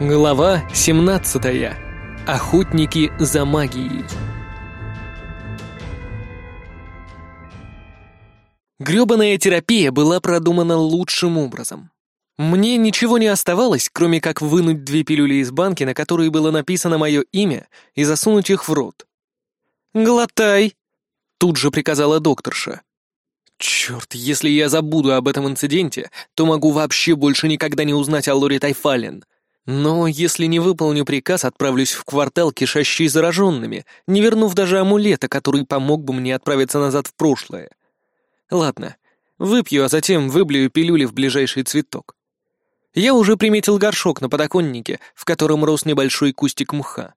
Глава 17. Охотники за магией. Грёбаная терапия была продумана лучшим образом. Мне ничего не оставалось, кроме как вынуть две пилюли из банки, на которые было написано мое имя, и засунуть их в рот. «Глотай!» — тут же приказала докторша. Черт, если я забуду об этом инциденте, то могу вообще больше никогда не узнать о Лоре Тайфален. Но если не выполню приказ, отправлюсь в квартал, кишащий зараженными, не вернув даже амулета, который помог бы мне отправиться назад в прошлое. Ладно, выпью, а затем выблюю пилюли в ближайший цветок. Я уже приметил горшок на подоконнике, в котором рос небольшой кустик мха.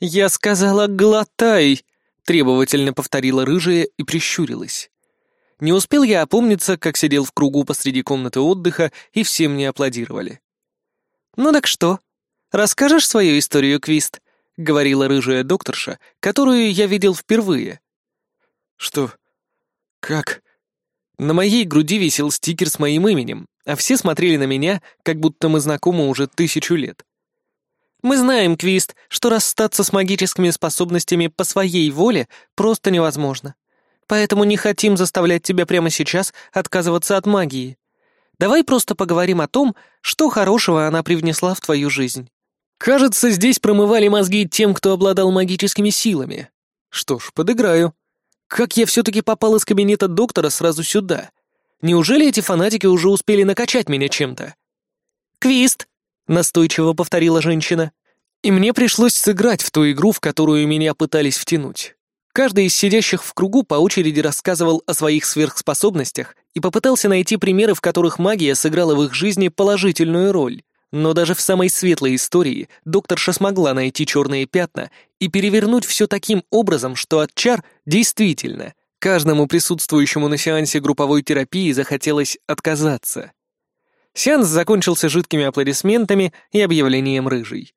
«Я сказала, глотай!» — требовательно повторила рыжая и прищурилась. Не успел я опомниться, как сидел в кругу посреди комнаты отдыха, и все мне аплодировали. «Ну так что? Расскажешь свою историю, Квист?» — говорила рыжая докторша, которую я видел впервые. «Что? Как?» На моей груди висел стикер с моим именем, а все смотрели на меня, как будто мы знакомы уже тысячу лет. «Мы знаем, Квист, что расстаться с магическими способностями по своей воле просто невозможно. Поэтому не хотим заставлять тебя прямо сейчас отказываться от магии. Давай просто поговорим о том, что хорошего она привнесла в твою жизнь. Кажется, здесь промывали мозги тем, кто обладал магическими силами. Что ж, подыграю. Как я все-таки попал из кабинета доктора сразу сюда? Неужели эти фанатики уже успели накачать меня чем-то? «Квист!» — настойчиво повторила женщина. И мне пришлось сыграть в ту игру, в которую меня пытались втянуть. Каждый из сидящих в кругу по очереди рассказывал о своих сверхспособностях и попытался найти примеры, в которых магия сыграла в их жизни положительную роль. Но даже в самой светлой истории докторша смогла найти черные пятна и перевернуть все таким образом, что от чар действительно каждому присутствующему на сеансе групповой терапии захотелось отказаться. Сеанс закончился жидкими аплодисментами и объявлением рыжий.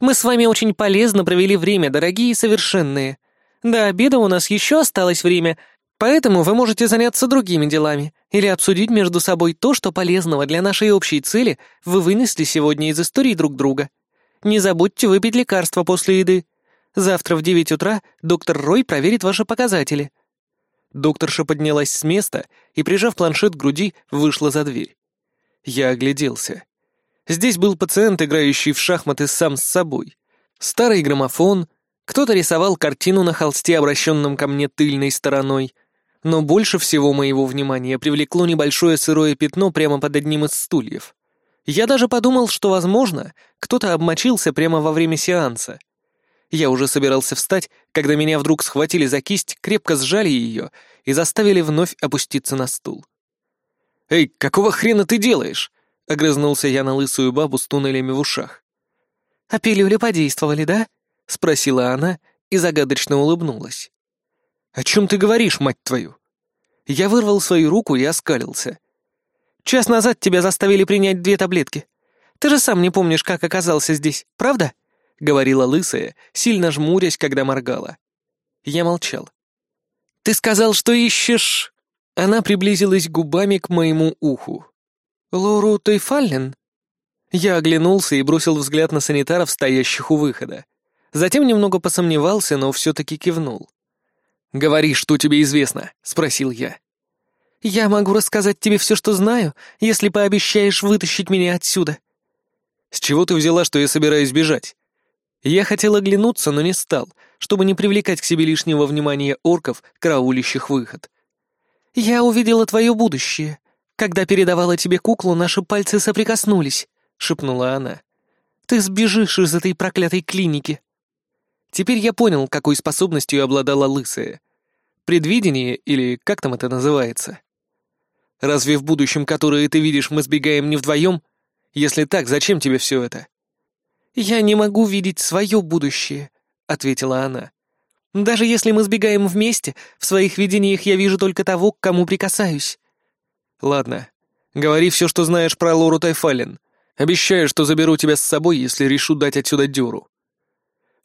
«Мы с вами очень полезно провели время, дорогие совершенные. До обеда у нас еще осталось время, Поэтому вы можете заняться другими делами или обсудить между собой то, что полезного для нашей общей цели вы вынесли сегодня из истории друг друга. Не забудьте выпить лекарства после еды. Завтра в 9 утра доктор Рой проверит ваши показатели». Докторша поднялась с места и, прижав планшет к груди, вышла за дверь. Я огляделся. Здесь был пациент, играющий в шахматы сам с собой. Старый граммофон, кто-то рисовал картину на холсте, обращенном ко мне тыльной стороной, но больше всего моего внимания привлекло небольшое сырое пятно прямо под одним из стульев. Я даже подумал, что, возможно, кто-то обмочился прямо во время сеанса. Я уже собирался встать, когда меня вдруг схватили за кисть, крепко сжали ее и заставили вновь опуститься на стул. «Эй, какого хрена ты делаешь?» — огрызнулся я на лысую бабу с туннелями в ушах. «А пилюли подействовали, да?» — спросила она и загадочно улыбнулась. «О чем ты говоришь, мать твою?» Я вырвал свою руку и оскалился. «Час назад тебя заставили принять две таблетки. Ты же сам не помнишь, как оказался здесь, правда?» — говорила лысая, сильно жмурясь, когда моргала. Я молчал. «Ты сказал, что ищешь...» Она приблизилась губами к моему уху. «Лору Тейфаллен?» Я оглянулся и бросил взгляд на санитаров, стоящих у выхода. Затем немного посомневался, но все-таки кивнул. «Говори, что тебе известно», — спросил я. «Я могу рассказать тебе все, что знаю, если пообещаешь вытащить меня отсюда». «С чего ты взяла, что я собираюсь бежать?» Я хотел оглянуться, но не стал, чтобы не привлекать к себе лишнего внимания орков, караулящих выход. «Я увидела твое будущее. Когда передавала тебе куклу, наши пальцы соприкоснулись», — шепнула она. «Ты сбежишь из этой проклятой клиники». Теперь я понял, какой способностью обладала лысая. Предвидение, или как там это называется. Разве в будущем, которое ты видишь, мы сбегаем не вдвоем? Если так, зачем тебе все это? Я не могу видеть свое будущее, ответила она. Даже если мы сбегаем вместе, в своих видениях я вижу только того, к кому прикасаюсь. Ладно, говори все, что знаешь про Лору Тайфалин. Обещаю, что заберу тебя с собой, если решу дать отсюда дюру.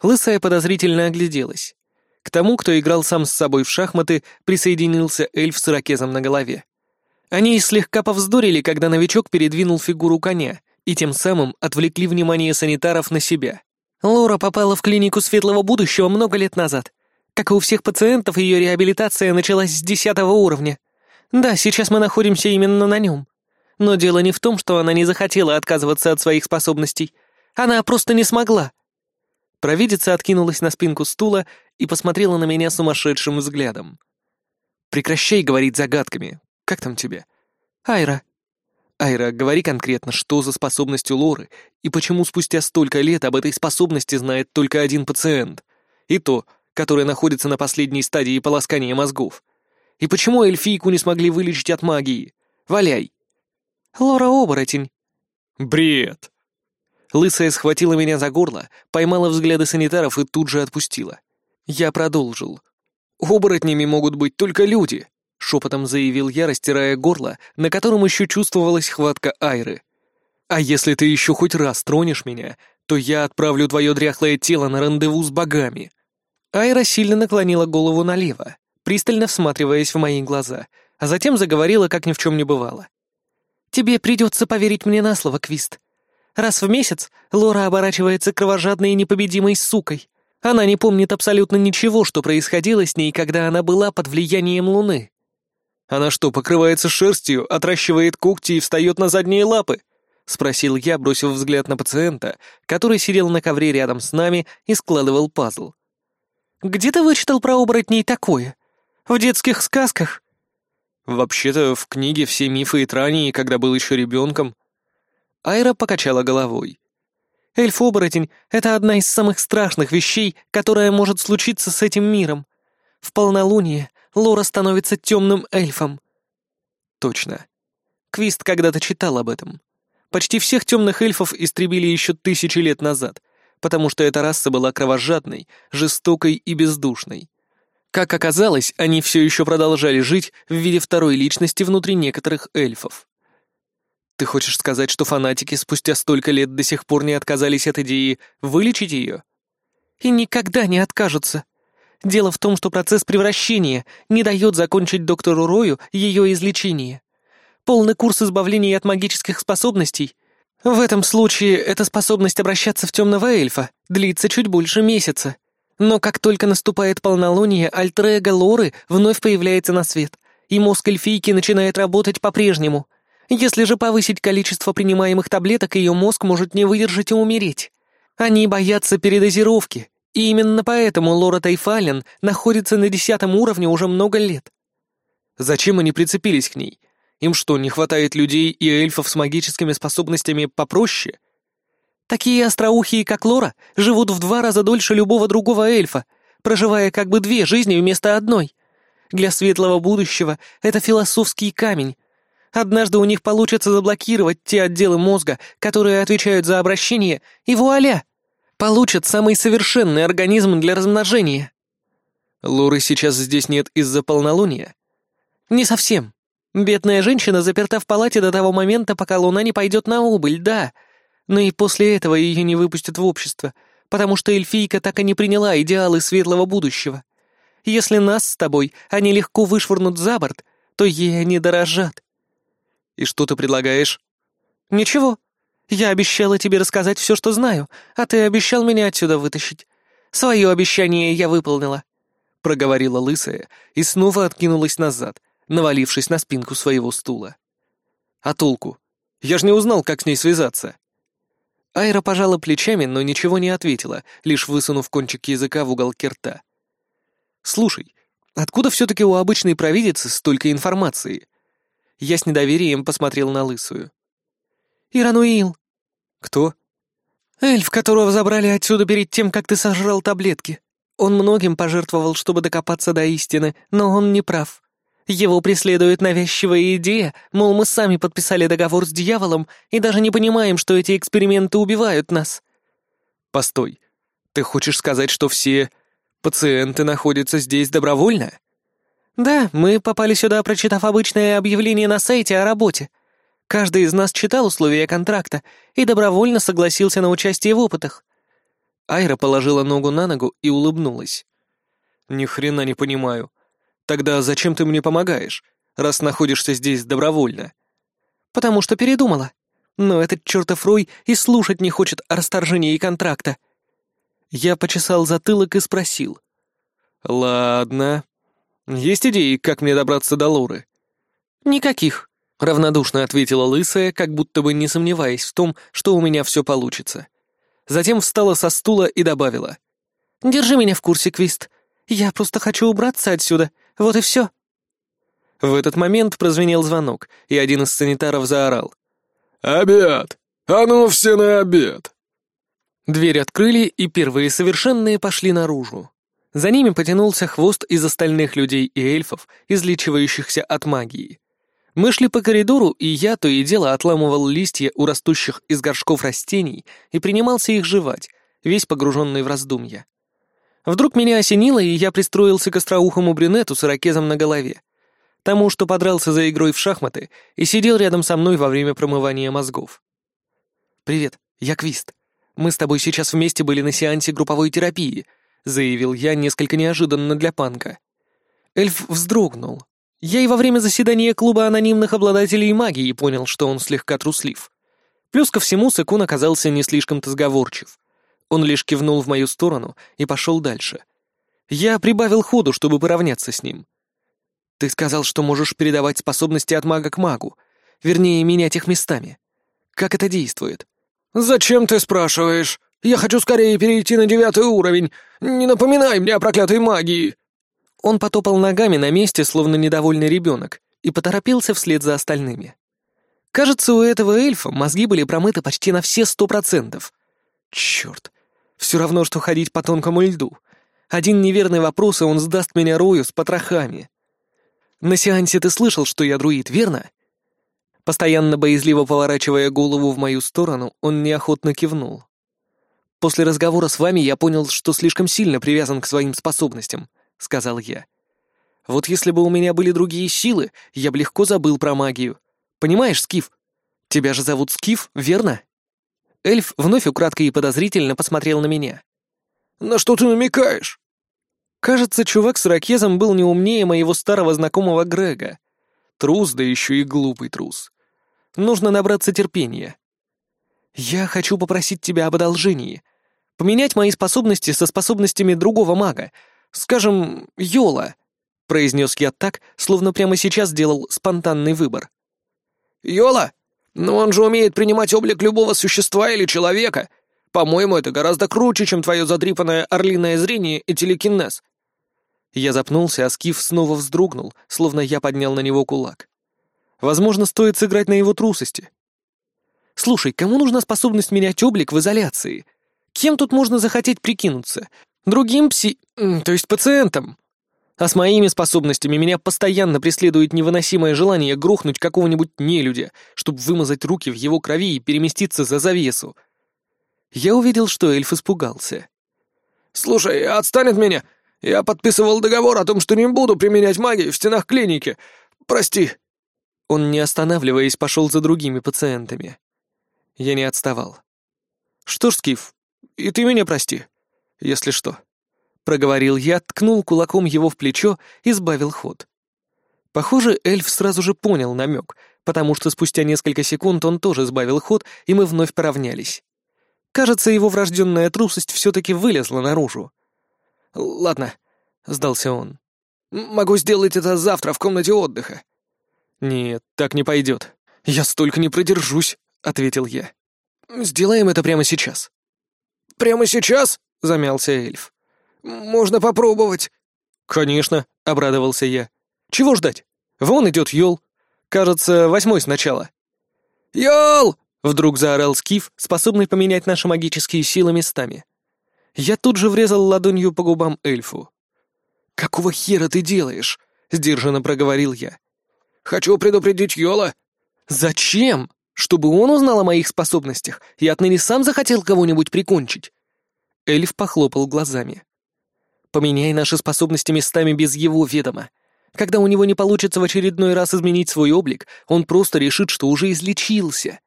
Лысая подозрительно огляделась. К тому, кто играл сам с собой в шахматы, присоединился эльф с ракезом на голове. Они слегка повздорили, когда новичок передвинул фигуру коня, и тем самым отвлекли внимание санитаров на себя. Лора попала в клинику светлого будущего много лет назад. Как и у всех пациентов, ее реабилитация началась с десятого уровня. Да, сейчас мы находимся именно на нем. Но дело не в том, что она не захотела отказываться от своих способностей. Она просто не смогла. Провидица откинулась на спинку стула и посмотрела на меня сумасшедшим взглядом. «Прекращай говорить загадками. Как там тебе?» «Айра». «Айра, говори конкретно, что за способность у Лоры и почему спустя столько лет об этой способности знает только один пациент. И то, который находится на последней стадии полоскания мозгов. И почему эльфийку не смогли вылечить от магии? Валяй!» «Лора оборотень». «Бред!» Лысая схватила меня за горло, поймала взгляды санитаров и тут же отпустила. Я продолжил. «Оборотнями могут быть только люди», — шепотом заявил я, растирая горло, на котором еще чувствовалась хватка Айры. «А если ты еще хоть раз тронешь меня, то я отправлю твое дряхлое тело на рандеву с богами». Айра сильно наклонила голову налево, пристально всматриваясь в мои глаза, а затем заговорила, как ни в чем не бывало. «Тебе придется поверить мне на слово, Квист. Раз в месяц Лора оборачивается кровожадной и непобедимой сукой. Она не помнит абсолютно ничего, что происходило с ней, когда она была под влиянием Луны. Она что, покрывается шерстью, отращивает когти и встает на задние лапы? Спросил я, бросив взгляд на пациента, который сидел на ковре рядом с нами и складывал пазл. «Где ты вычитал про оборотней такое? В детских сказках?» «Вообще-то в книге «Все мифы и трании», когда был еще ребенком», Айра покачала головой. «Эльф-оборотень — это одна из самых страшных вещей, которая может случиться с этим миром. В полнолуние Лора становится темным эльфом». «Точно. Квист когда-то читал об этом. Почти всех темных эльфов истребили еще тысячи лет назад, потому что эта раса была кровожадной, жестокой и бездушной. Как оказалось, они все еще продолжали жить в виде второй личности внутри некоторых эльфов. Ты хочешь сказать, что фанатики спустя столько лет до сих пор не отказались от идеи вылечить ее? И никогда не откажутся. Дело в том, что процесс превращения не дает закончить доктору Рою ее излечение. Полный курс избавления от магических способностей. В этом случае эта способность обращаться в темного эльфа длится чуть больше месяца. Но как только наступает полнолуние, альтрега Лоры вновь появляется на свет, и мозг эльфийки начинает работать по-прежнему, если же повысить количество принимаемых таблеток, ее мозг может не выдержать и умереть. Они боятся передозировки, и именно поэтому Лора Тайфален находится на десятом уровне уже много лет. Зачем они прицепились к ней? Им что, не хватает людей и эльфов с магическими способностями попроще? Такие остроухие, как Лора, живут в два раза дольше любого другого эльфа, проживая как бы две жизни вместо одной. Для светлого будущего это философский камень, Однажды у них получится заблокировать те отделы мозга, которые отвечают за обращение, и вуаля! Получат самый совершенный организм для размножения. Луры сейчас здесь нет из-за полнолуния? Не совсем. Бедная женщина заперта в палате до того момента, пока луна не пойдет на убыль, да. Но и после этого ее не выпустят в общество, потому что эльфийка так и не приняла идеалы светлого будущего. Если нас с тобой они легко вышвырнут за борт, то ей они дорожат, «И что ты предлагаешь?» «Ничего. Я обещала тебе рассказать все, что знаю, а ты обещал меня отсюда вытащить. Свое обещание я выполнила», — проговорила лысая и снова откинулась назад, навалившись на спинку своего стула. «А толку? Я же не узнал, как с ней связаться». Айра пожала плечами, но ничего не ответила, лишь высунув кончик языка в уголке рта. «Слушай, откуда все-таки у обычной провидицы столько информации?» Я с недоверием посмотрел на лысую. «Ирануил!» «Кто?» «Эльф, которого забрали отсюда перед тем, как ты сожрал таблетки. Он многим пожертвовал, чтобы докопаться до истины, но он не прав. Его преследует навязчивая идея, мол, мы сами подписали договор с дьяволом и даже не понимаем, что эти эксперименты убивают нас». «Постой. Ты хочешь сказать, что все пациенты находятся здесь добровольно?» Да, мы попали сюда, прочитав обычное объявление на сайте о работе. Каждый из нас читал условия контракта и добровольно согласился на участие в опытах. Айра положила ногу на ногу и улыбнулась. Ни хрена не понимаю. Тогда зачем ты мне помогаешь, раз находишься здесь добровольно? Потому что передумала. Но этот чертов Рой и слушать не хочет о расторжении контракта. Я почесал затылок и спросил. «Ладно, есть идеи, как мне добраться до Лоры?» «Никаких», — равнодушно ответила лысая, как будто бы не сомневаясь в том, что у меня все получится. Затем встала со стула и добавила. «Держи меня в курсе, Квист. Я просто хочу убраться отсюда. Вот и все». В этот момент прозвенел звонок, и один из санитаров заорал. «Обед! А ну все на обед!» Дверь открыли, и первые совершенные пошли наружу. За ними потянулся хвост из остальных людей и эльфов, излечивающихся от магии. Мы шли по коридору, и я то и дело отламывал листья у растущих из горшков растений и принимался их жевать, весь погруженный в раздумья. Вдруг меня осенило, и я пристроился к остроухому брюнету с ракезом на голове. Тому, что подрался за игрой в шахматы и сидел рядом со мной во время промывания мозгов. «Привет, я Квист. Мы с тобой сейчас вместе были на сеансе групповой терапии», — заявил я несколько неожиданно для панка. Эльф вздрогнул. Я и во время заседания клуба анонимных обладателей магии понял, что он слегка труслив. Плюс ко всему, Секун оказался не слишком-то сговорчив. Он лишь кивнул в мою сторону и пошел дальше. Я прибавил ходу, чтобы поравняться с ним. «Ты сказал, что можешь передавать способности от мага к магу. Вернее, менять их местами. Как это действует?» «Зачем ты спрашиваешь? Я хочу скорее перейти на девятый уровень. Не напоминай мне о проклятой магии!» Он потопал ногами на месте, словно недовольный ребенок, и поторопился вслед за остальными. Кажется, у этого эльфа мозги были промыты почти на все сто процентов. Черт, все равно, что ходить по тонкому льду. Один неверный вопрос, и он сдаст меня Рою с потрохами. На сеансе ты слышал, что я друид, верно? Постоянно боязливо поворачивая голову в мою сторону, он неохотно кивнул. После разговора с вами я понял, что слишком сильно привязан к своим способностям», — сказал я. «Вот если бы у меня были другие силы, я бы легко забыл про магию. Понимаешь, Скиф? Тебя же зовут Скиф, верно?» Эльф вновь украдкой и подозрительно посмотрел на меня. «На что ты намекаешь?» Кажется, чувак с ракезом был не умнее моего старого знакомого Грега. Трус, да еще и глупый трус. Нужно набраться терпения. «Я хочу попросить тебя об одолжении», Поменять мои способности со способностями другого мага. Скажем, Йола», — произнес я так, словно прямо сейчас сделал спонтанный выбор. «Йола? Но он же умеет принимать облик любого существа или человека. По-моему, это гораздо круче, чем твое задрипанное орлиное зрение и телекинез». Я запнулся, а Скиф снова вздрогнул, словно я поднял на него кулак. Возможно, стоит сыграть на его трусости. «Слушай, кому нужна способность менять облик в изоляции?» Кем тут можно захотеть прикинуться? Другим пси... то есть пациентом. А с моими способностями меня постоянно преследует невыносимое желание грохнуть какого-нибудь нелюдя, чтобы вымазать руки в его крови и переместиться за завесу. Я увидел, что эльф испугался. «Слушай, отстань от меня! Я подписывал договор о том, что не буду применять магию в стенах клиники. Прости!» Он, не останавливаясь, пошел за другими пациентами. Я не отставал. «Что ж, Скиф, и ты меня прости, если что». Проговорил я, ткнул кулаком его в плечо и сбавил ход. Похоже, эльф сразу же понял намек, потому что спустя несколько секунд он тоже сбавил ход, и мы вновь поравнялись. Кажется, его врожденная трусость все-таки вылезла наружу. «Ладно», — сдался он. «Могу сделать это завтра в комнате отдыха». «Нет, так не пойдет. Я столько не продержусь», — ответил я. «Сделаем это прямо сейчас». Прямо сейчас?» — замялся эльф. «Можно попробовать». «Конечно», — обрадовался я. «Чего ждать? Вон идет Йол. Кажется, восьмой сначала». «Йол!» — вдруг заорал Скиф, способный поменять наши магические силы местами. Я тут же врезал ладонью по губам эльфу. «Какого хера ты делаешь?» — сдержанно проговорил я. «Хочу предупредить Йола». «Зачем?» Чтобы он узнал о моих способностях и отныне сам захотел кого-нибудь прикончить. Эльф похлопал глазами. Поменяй наши способности местами без его ведома. Когда у него не получится в очередной раз изменить свой облик, он просто решит, что уже излечился.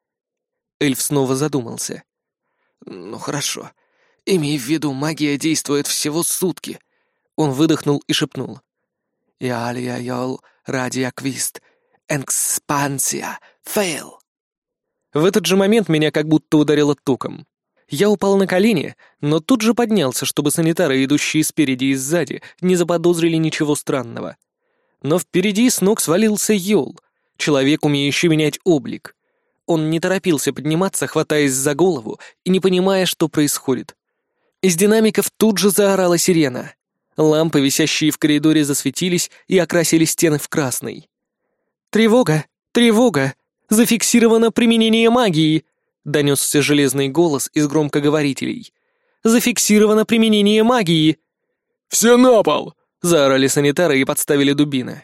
Эльф снова задумался. Ну хорошо. Имей в виду, магия действует всего сутки. Он выдохнул и шепнул. Ялия-йол, радиаквист, экспансия, фейл. В этот же момент меня как будто ударило током. Я упал на колени, но тут же поднялся, чтобы санитары, идущие спереди и сзади, не заподозрили ничего странного. Но впереди с ног свалился Йол, человек, умеющий менять облик. Он не торопился подниматься, хватаясь за голову и не понимая, что происходит. Из динамиков тут же заорала сирена. Лампы, висящие в коридоре, засветились и окрасили стены в красный. «Тревога! Тревога!» Зафиксировано применение магии!» — донесся железный голос из громкоговорителей. «Зафиксировано применение магии!» «Все на пол!» — заорали санитары и подставили дубины.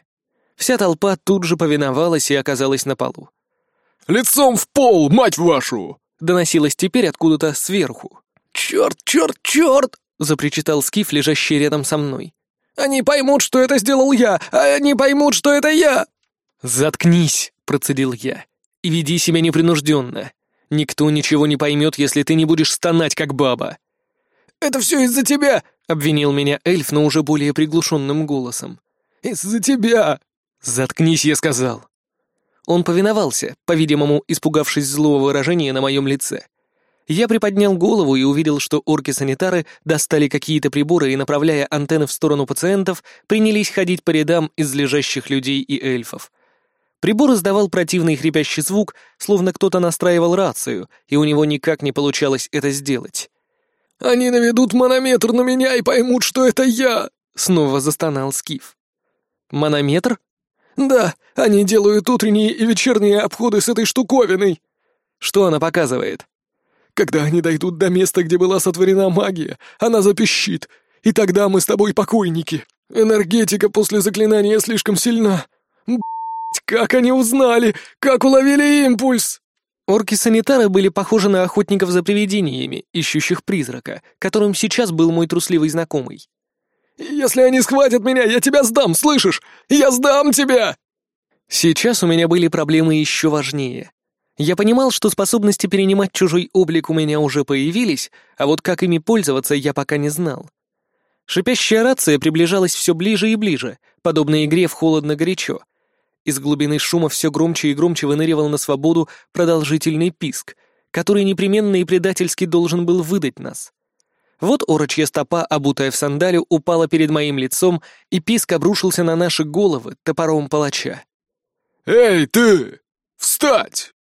Вся толпа тут же повиновалась и оказалась на полу. «Лицом в пол, мать вашу!» — доносилось теперь откуда-то сверху. «Черт, черт, черт!» — запричитал Скиф, лежащий рядом со мной. «Они поймут, что это сделал я! А они поймут, что это я!» «Заткнись!» — процедил я. И веди себя непринужденно. Никто ничего не поймет, если ты не будешь стонать, как баба». «Это все из-за тебя!» — обвинил меня эльф, но уже более приглушенным голосом. «Из-за тебя!» «Заткнись, я сказал!» Он повиновался, по-видимому, испугавшись злого выражения на моем лице. Я приподнял голову и увидел, что орки-санитары достали какие-то приборы и, направляя антенны в сторону пациентов, принялись ходить по рядам из лежащих людей и эльфов — Прибор издавал противный хрипящий звук, словно кто-то настраивал рацию, и у него никак не получалось это сделать. «Они наведут манометр на меня и поймут, что это я!» — снова застонал Скиф. «Манометр?» «Да, они делают утренние и вечерние обходы с этой штуковиной!» «Что она показывает?» «Когда они дойдут до места, где была сотворена магия, она запищит, и тогда мы с тобой покойники. Энергетика после заклинания слишком сильна. Как они узнали? Как уловили импульс?» Орки-санитары были похожи на охотников за привидениями, ищущих призрака, которым сейчас был мой трусливый знакомый. «Если они схватят меня, я тебя сдам, слышишь? Я сдам тебя!» Сейчас у меня были проблемы еще важнее. Я понимал, что способности перенимать чужой облик у меня уже появились, а вот как ими пользоваться я пока не знал. Шипящая рация приближалась все ближе и ближе, подобно игре в холодно-горячо, из глубины шума все громче и громче выныривал на свободу продолжительный писк, который непременно и предательски должен был выдать нас. Вот орочья стопа, обутая в сандалю, упала перед моим лицом, и писк обрушился на наши головы топором палача. «Эй, ты! Встать!»